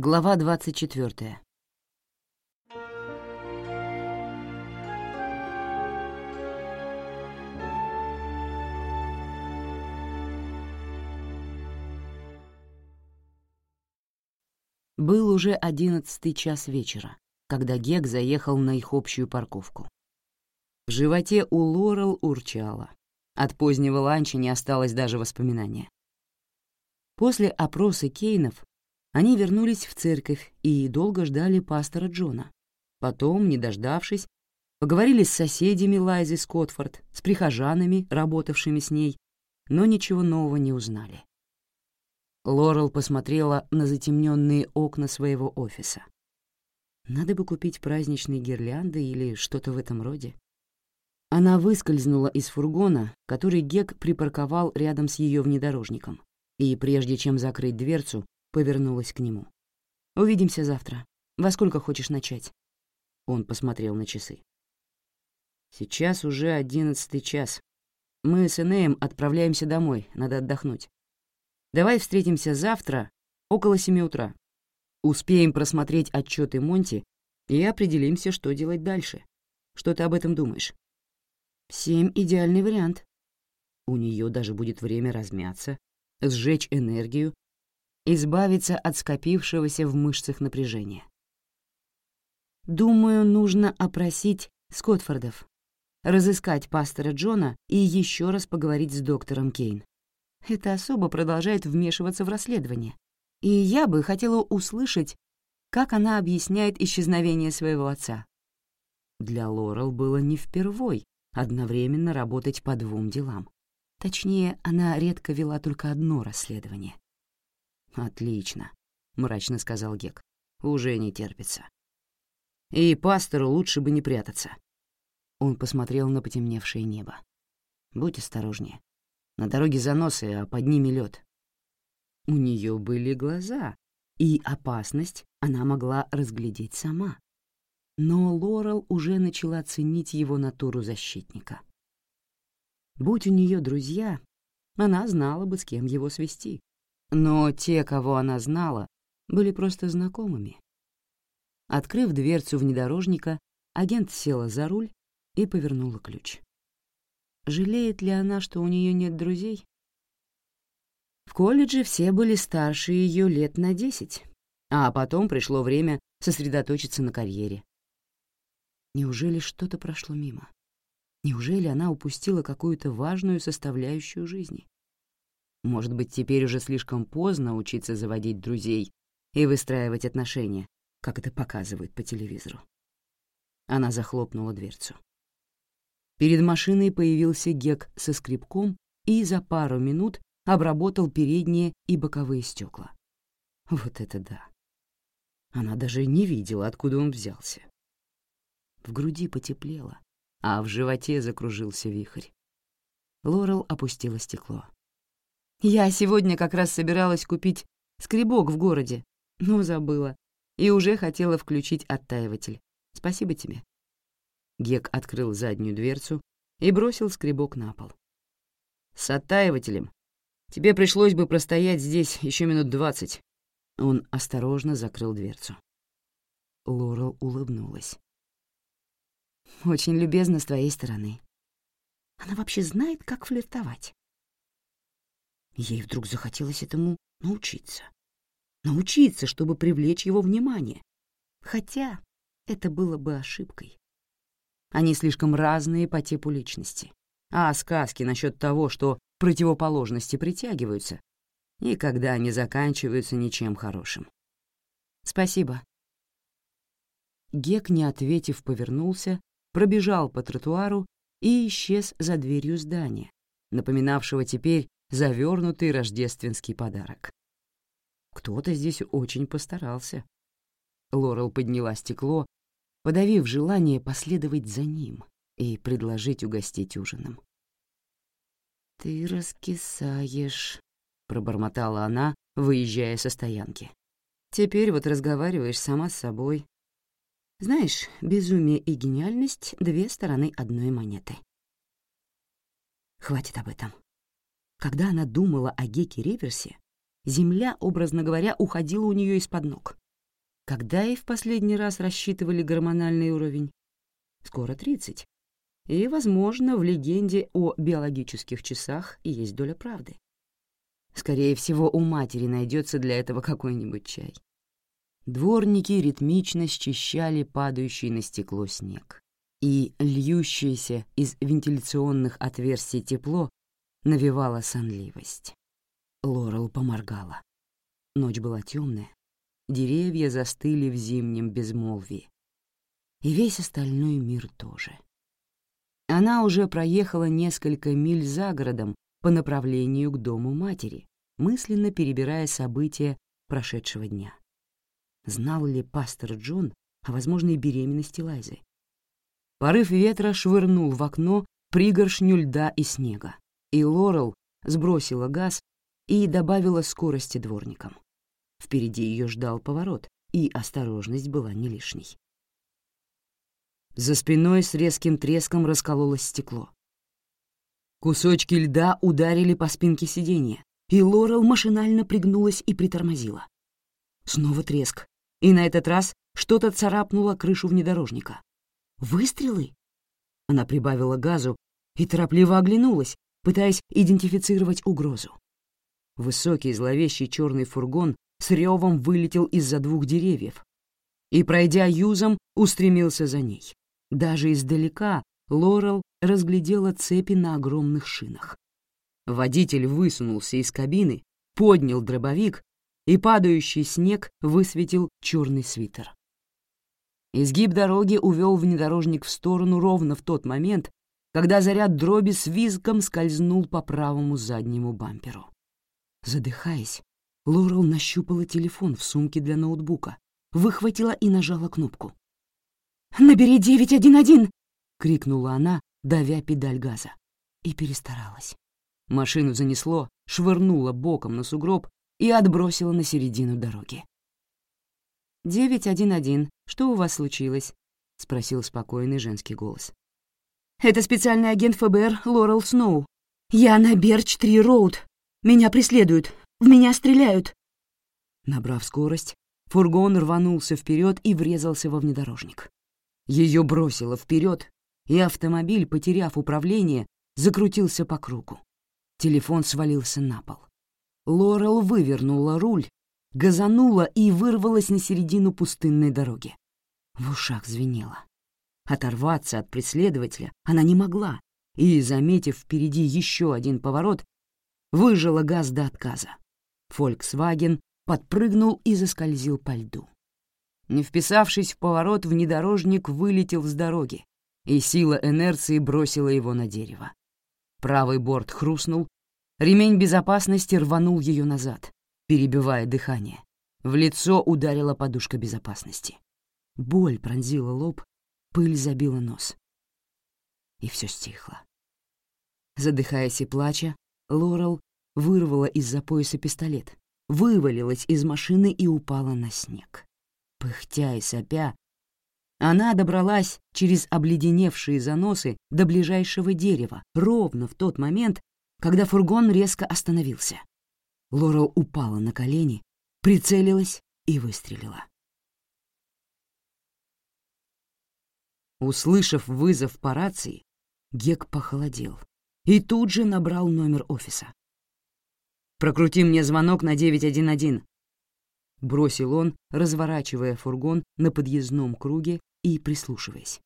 Глава 24. Был уже одиннадцатый час вечера, когда Гек заехал на их общую парковку. В животе у Лорел урчало. От позднего ланча не осталось даже воспоминания. После опроса Кейнов они вернулись в церковь и долго ждали пастора Джона. Потом, не дождавшись, поговорили с соседями Лайзы Скотфорд, с прихожанами, работавшими с ней, но ничего нового не узнали. Лорел посмотрела на затемненные окна своего офиса. Надо бы купить праздничные гирлянды или что-то в этом роде. Она выскользнула из фургона, который Гек припарковал рядом с ее внедорожником, и, прежде чем закрыть дверцу, повернулась к нему. «Увидимся завтра. Во сколько хочешь начать?» Он посмотрел на часы. «Сейчас уже одиннадцатый час. Мы с Энеем отправляемся домой, надо отдохнуть. Давай встретимся завтра около семи утра. Успеем просмотреть отчеты Монти и определимся, что делать дальше. Что ты об этом думаешь?» «Семь — идеальный вариант. У нее даже будет время размяться, сжечь энергию избавиться от скопившегося в мышцах напряжения. Думаю, нужно опросить Скотфордов, разыскать пастора Джона и еще раз поговорить с доктором Кейн. Эта особа продолжает вмешиваться в расследование, и я бы хотела услышать, как она объясняет исчезновение своего отца. Для Лорел было не впервой одновременно работать по двум делам. Точнее, она редко вела только одно расследование. «Отлично», — мрачно сказал Гек. «Уже не терпится». «И пастору лучше бы не прятаться». Он посмотрел на потемневшее небо. «Будь осторожнее. На дороге заносы, а под ними лед. У нее были глаза, и опасность она могла разглядеть сама. Но Лорел уже начала ценить его натуру защитника. Будь у нее друзья, она знала бы, с кем его свести. Но те, кого она знала, были просто знакомыми. Открыв дверцу внедорожника, агент села за руль и повернула ключ. Жалеет ли она, что у нее нет друзей? В колледже все были старше ее лет на десять, а потом пришло время сосредоточиться на карьере. Неужели что-то прошло мимо? Неужели она упустила какую-то важную составляющую жизни? Может быть, теперь уже слишком поздно учиться заводить друзей и выстраивать отношения, как это показывают по телевизору. Она захлопнула дверцу. Перед машиной появился Гек со скребком и за пару минут обработал передние и боковые стекла. Вот это да! Она даже не видела, откуда он взялся. В груди потеплело, а в животе закружился вихрь. Лорел опустила стекло. Я сегодня как раз собиралась купить скребок в городе, но забыла. И уже хотела включить оттаиватель. Спасибо тебе. Гек открыл заднюю дверцу и бросил скребок на пол. С оттаивателем тебе пришлось бы простоять здесь еще минут двадцать. Он осторожно закрыл дверцу. Лорел улыбнулась. «Очень любезно с твоей стороны. Она вообще знает, как флиртовать. Ей вдруг захотелось этому научиться. Научиться, чтобы привлечь его внимание. Хотя это было бы ошибкой. Они слишком разные по типу личности. А сказки насчет того, что противоположности притягиваются, никогда не заканчиваются ничем хорошим. «Спасибо». Гек, не ответив, повернулся, пробежал по тротуару и исчез за дверью здания, напоминавшего теперь завернутый рождественский подарок. Кто-то здесь очень постарался. Лорел подняла стекло, подавив желание последовать за ним и предложить угостить ужином. «Ты раскисаешь», — пробормотала она, выезжая со стоянки. «Теперь вот разговариваешь сама с собой. Знаешь, безумие и гениальность — две стороны одной монеты». Хватит об этом. Когда она думала о Геке Реверсе, земля, образно говоря, уходила у нее из-под ног. Когда и в последний раз рассчитывали гормональный уровень? Скоро 30. И, возможно, в легенде о биологических часах есть доля правды. Скорее всего, у матери найдется для этого какой-нибудь чай. Дворники ритмично счищали падающий на стекло снег, и льющееся из вентиляционных отверстий тепло навевало сонливость. Лорел поморгала. Ночь была темная, деревья застыли в зимнем безмолвии. И весь остальной мир тоже. Она уже проехала несколько миль за городом по направлению к дому матери, мысленно перебирая события прошедшего дня. Знал ли пастор Джон о возможной беременности Лайзы? Порыв ветра швырнул в окно пригоршню льда и снега, и Лорел сбросила газ и добавила скорости дворникам. Впереди ее ждал поворот, и осторожность была не лишней. За спиной с резким треском раскололось стекло. Кусочки льда ударили по спинке сиденья, и Лорел машинально пригнулась и притормозила. Снова треск, и на этот раз что-то царапнуло крышу внедорожника. «Выстрелы?» Она прибавила газу и торопливо оглянулась, пытаясь идентифицировать угрозу. Высокий зловещий черный фургон с ревом вылетел из-за двух деревьев и, пройдя юзом, устремился за ней. Даже издалека Лорел разглядела цепи на огромных шинах. Водитель высунулся из кабины, поднял дробовик, и падающий снег высветил черный свитер. Изгиб дороги увел внедорожник в сторону ровно в тот момент, когда заряд дроби с визгом скользнул по правому заднему бамперу. Задыхаясь, Лорел нащупала телефон в сумке для ноутбука, выхватила и нажала кнопку. «Набери 911!» — крикнула она, давя педаль газа. И перестаралась. Машину занесло, швырнула боком на сугроб и отбросила на середину дороги. «911, что у вас случилось?» — спросил спокойный женский голос. «Это специальный агент ФБР Лорел Сноу. Я на Берч-3 Меня преследуют. В меня стреляют!» Набрав скорость, фургон рванулся вперед и врезался во внедорожник. Ее бросило вперед, и автомобиль, потеряв управление, закрутился по кругу. Телефон свалился на пол. Лорел вывернула руль, газанула и вырвалась на середину пустынной дороги. В ушах звенело. Оторваться от преследователя она не могла, и, заметив впереди еще один поворот, выжила газ до отказа. Volkswagen подпрыгнул и заскользил по льду. Не вписавшись в поворот, внедорожник вылетел с дороги, и сила инерции бросила его на дерево. Правый борт хрустнул, ремень безопасности рванул ее назад, перебивая дыхание. В лицо ударила подушка безопасности. Боль пронзила лоб, пыль забила нос. И все стихло. Задыхаясь и плача, Лорел вырвала из-за пояса пистолет, вывалилась из машины и упала на снег. Пыхтя и сопя, она добралась через обледеневшие заносы до ближайшего дерева ровно в тот момент, когда фургон резко остановился. Лорел упала на колени, прицелилась и выстрелила. Услышав вызов по рации, Гек похолодел и тут же набрал номер офиса. Прокрути мне звонок на 911. Бросил он, разворачивая фургон на подъездном круге и прислушиваясь.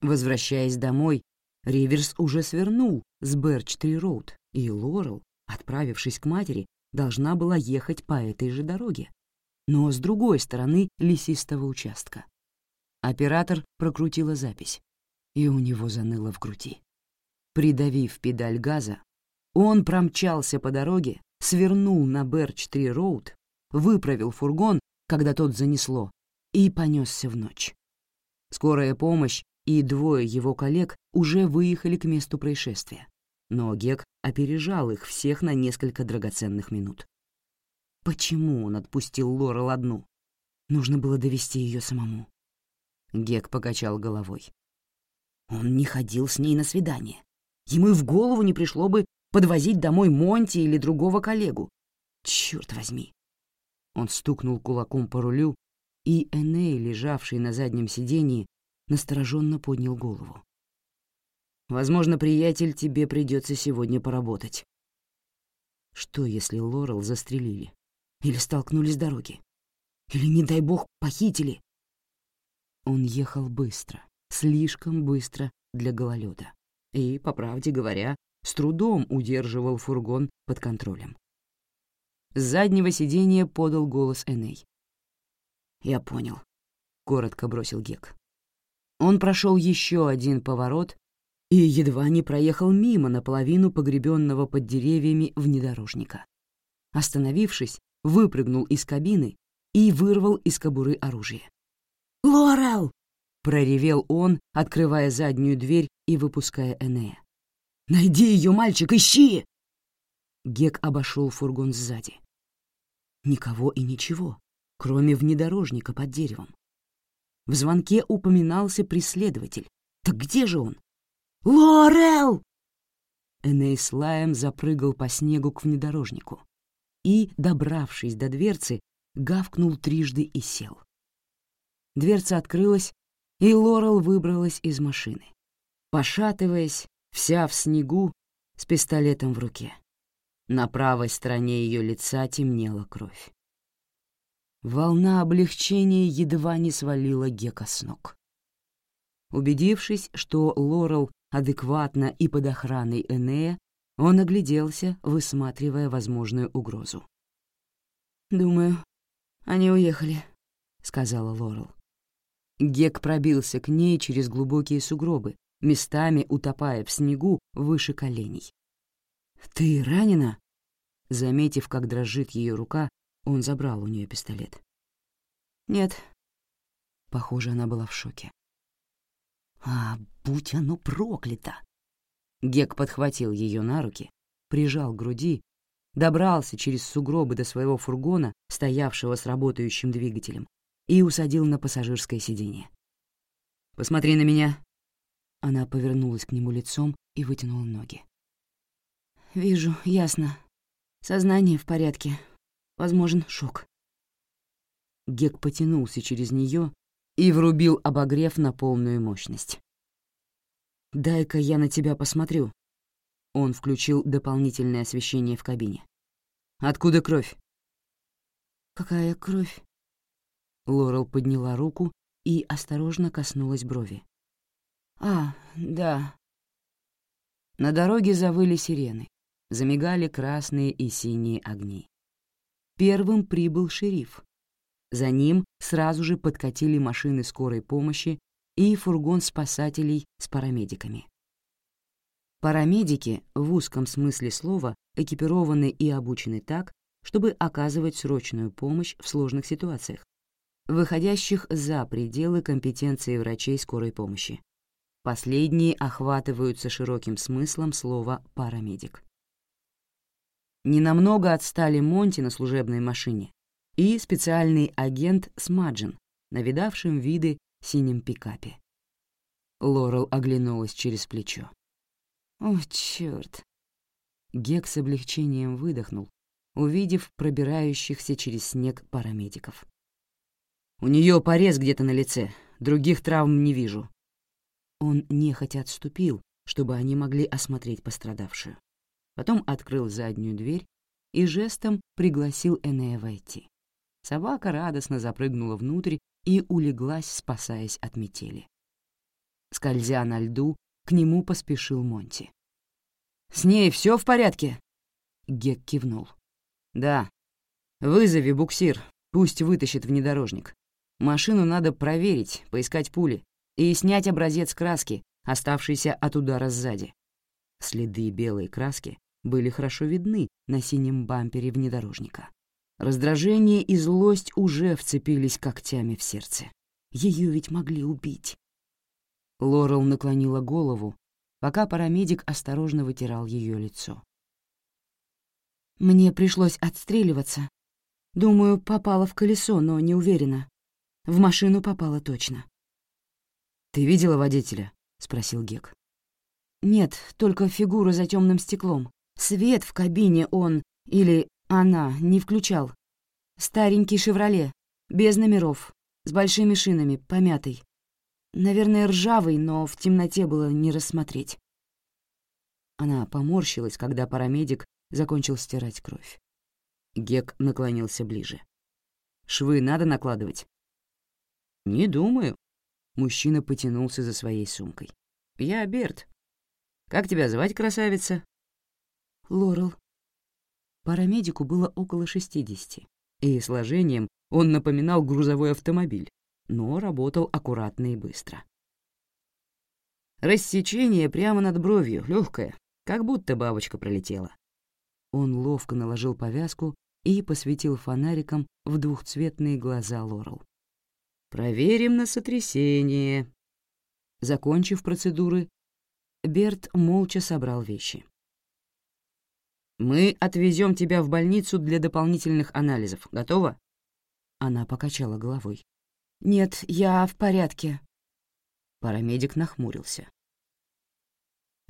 Возвращаясь домой, Риверс уже свернул с Берч-3-Роуд, и Лорел, отправившись к матери, должна была ехать по этой же дороге, но с другой стороны лесистого участка. Оператор прокрутила запись, и у него заныло в груди. Придавив педаль газа, он промчался по дороге, свернул на Берч-3-Роуд, выправил фургон, когда тот занесло, и понесся в ночь. Скорая помощь и двое его коллег уже выехали к месту происшествия, но Гек опережал их всех на несколько драгоценных минут. Почему он отпустил Лорел одну? Нужно было довести ее самому. Гек покачал головой. Он не ходил с ней на свидание. Ему и в голову не пришло бы подвозить домой Монти или другого коллегу. Черт возьми. Он стукнул кулаком по рулю, и Эней, лежавший на заднем сидении, настороженно поднял голову. «Возможно, приятель, тебе придется сегодня поработать». Что, если Лорел застрелили? Или столкнули с дороги? Или, не дай бог, похитили? Он ехал быстро, слишком быстро для гололеда. И, по правде говоря, с трудом удерживал фургон под контролем. С заднего сиденья подал голос Эней. «Я понял», — коротко бросил Гек. Он прошел еще один поворот и едва не проехал мимо наполовину погребенного под деревьями внедорожника. Остановившись, выпрыгнул из кабины и вырвал из кобуры оружие. «Лорел!» — проревел он, открывая заднюю дверь и выпуская Энея. «Найди ее, мальчик, ищи!» Гек обошел фургон сзади. Никого и ничего, кроме внедорожника под деревом. В звонке упоминался преследователь. Так где же он? «Лорел!» Эней с лаем запрыгал по снегу к внедорожнику и, добравшись до дверцы, гавкнул трижды и сел. Дверца открылась, и Лорел выбралась из машины, пошатываясь, вся в снегу, с пистолетом в руке. На правой стороне ее лица темнела кровь. Волна облегчения едва не свалила Гека с ног. Убедившись, что Лорел адекватно и под охраной Энея, он огляделся, высматривая возможную угрозу. «Думаю, они уехали», — сказала Лорел. Гек пробился к ней через глубокие сугробы, местами утопая в снегу выше коленей. «Ты ранена?» Заметив, как дрожит ее рука, он забрал у нее пистолет. «Нет». Похоже, она была в шоке. А, будь оно проклято! Гек подхватил ее на руки, прижал к груди, добрался через сугробы до своего фургона, стоявшего с работающим двигателем, и усадил на пассажирское сиденье. «Посмотри на меня!» Она повернулась к нему лицом и вытянула ноги. «Вижу, ясно. Сознание в порядке. Возможен шок». Гек потянулся через нее и врубил обогрев на полную мощность. «Дай-ка я на тебя посмотрю». Он включил дополнительное освещение в кабине. «Откуда кровь?» «Какая кровь?» Лорел подняла руку и осторожно коснулась брови. «А, да». На дороге завыли сирены, замигали красные и синие огни. Первым прибыл шериф, за ним сразу же подкатили машины скорой помощи и фургон спасателей с парамедиками. Парамедики в узком смысле слова экипированы и обучены так, чтобы оказывать срочную помощь в сложных ситуациях, выходящих за пределы компетенции врачей скорой помощи. Последние охватываются широким смыслом слова «парамедик». Ненамного отстали Монти на служебной машине, и специальный агент Смаджин на видавшем виды синем пикапе. Лорел оглянулась через плечо. «О, чёрт!» Гек с облегчением выдохнул, увидев пробирающихся через снег парамедиков. «У неё порез где-то на лице, других травм не вижу». Он нехотя отступил, чтобы они могли осмотреть пострадавшую. Потом открыл заднюю дверь и жестом пригласил Энея войти. Собака радостно запрыгнула внутрь и улеглась, спасаясь от метели. Скользя на льду, к нему поспешил Монти. «С ней все в порядке?» Гек кивнул. «Да. Вызови буксир, пусть вытащит внедорожник. Машину надо проверить, поискать пули и снять образец краски, оставшийся от удара сзади». Следы белой краски были хорошо видны на синем бампере внедорожника. Раздражение и злость уже вцепились когтями в сердце. Ее ведь могли убить. Лорел наклонила голову, пока парамедик осторожно вытирал ее лицо. Мне пришлось отстреливаться. Думаю, попала в колесо, но не уверена. В машину попала точно. «Ты видела водителя?» — спросил Гек. «Нет, только фигуру за темным стеклом. Свет в кабине он или она не включал. Старенький «Шевроле», без номеров, с большими шинами, помятый. Наверное, ржавый, но в темноте было не рассмотреть. Она поморщилась, когда парамедик закончил стирать кровь. Гек наклонился ближе. «Швы надо накладывать?» «Не думаю». Мужчина потянулся за своей сумкой. «Я Берт. Как тебя звать, красавица?» «Лорел». Парамедику было около шестидесяти, и сложением он напоминал грузовой автомобиль, но работал аккуратно и быстро. Рассечение прямо над бровью, легкое, как будто бабочка пролетела. Он ловко наложил повязку и посветил фонариком в двухцветные глаза Лорел. «Проверим на сотрясение». Закончив процедуры, Берт молча собрал вещи. «Мы отвезем тебя в больницу для дополнительных анализов. Готова?» Она покачала головой. «Нет, я в порядке». Парамедик нахмурился.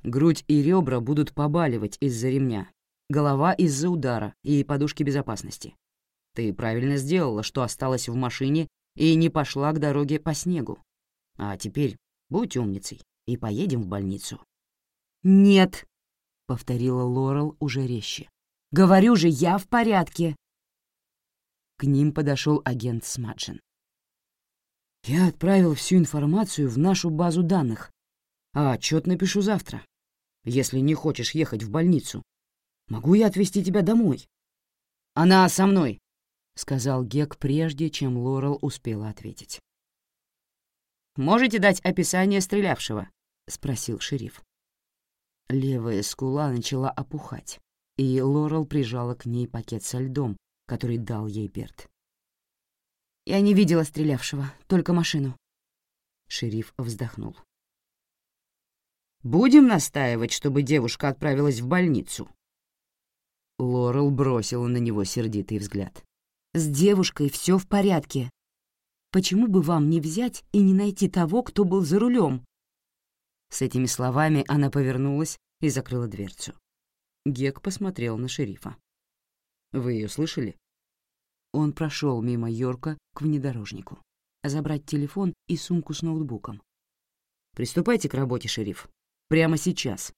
Грудь и ребра будут побаливать из-за ремня, голова из-за удара и подушки безопасности. Ты правильно сделала, что осталась в машине и не пошла к дороге по снегу. А теперь будь умницей и поедем в больницу. «Нет», — повторила Лорел уже резче. «Говорю же, я в порядке». К ним подошел агент Смаджин. Я отправил всю информацию в нашу базу данных, а отчет напишу завтра. Если не хочешь ехать в больницу, могу я отвезти тебя домой? Она со мной, — сказал Гек прежде, чем Лорел успела ответить. «Можете дать описание стрелявшего?» — спросил шериф. Левая скула начала опухать, и Лорел прижала к ней пакет со льдом, который дал ей Берт. Я не видела стрелявшего, только машину. Шериф вздохнул. «Будем настаивать, чтобы девушка отправилась в больницу?» Лорел бросила на него сердитый взгляд. «С девушкой все в порядке. Почему бы вам не взять и не найти того, кто был за рулем?» С этими словами она повернулась и закрыла дверцу. Гек посмотрел на шерифа. «Вы ее слышали?» Он прошел мимо Йорка к внедорожнику. Забрать телефон и сумку с ноутбуком. «Приступайте к работе, шериф. Прямо сейчас».